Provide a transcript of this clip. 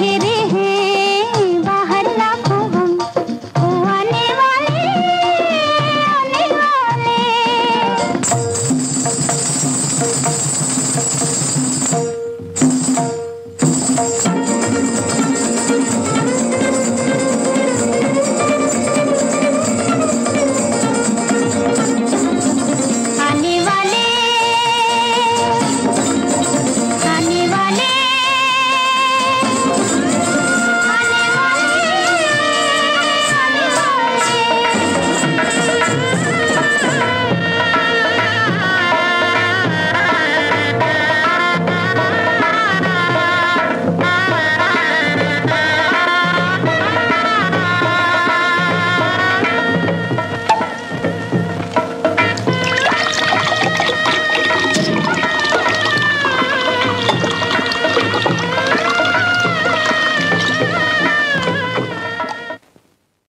রেখে